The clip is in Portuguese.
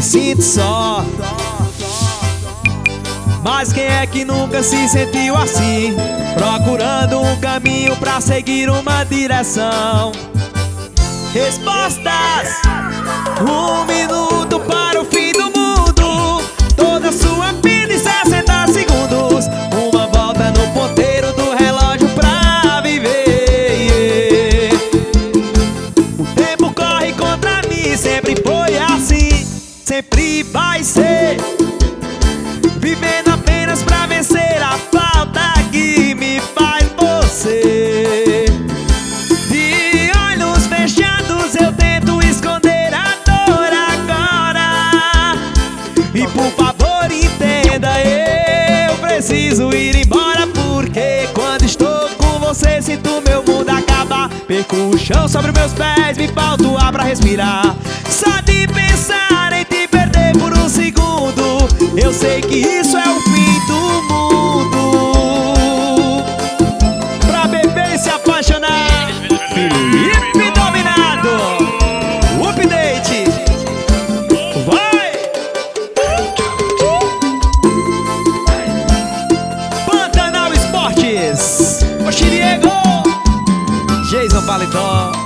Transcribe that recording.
sinto só. Mas quem é que nunca se sentiu assim? Procurando um caminho pra seguir uma direção. Respostas: Um minuto Sempre vai ser. Vivendo apenas pra vencer a falta que me faz você. De olhos fechados eu tento esconder a dor agora. E por favor entenda, eu preciso ir embora porque quando estou com você sinto meu mundo acabar. Perco o chão sobre meus pés, me falta o ar pra respirar. Só de pensar eu sei que isso é o fim do mundo. Pra beber e se apaixonar, Felipe Dominado. Update. Vai! Pantanal Esportes. Oxi Diego. Jason Paletó.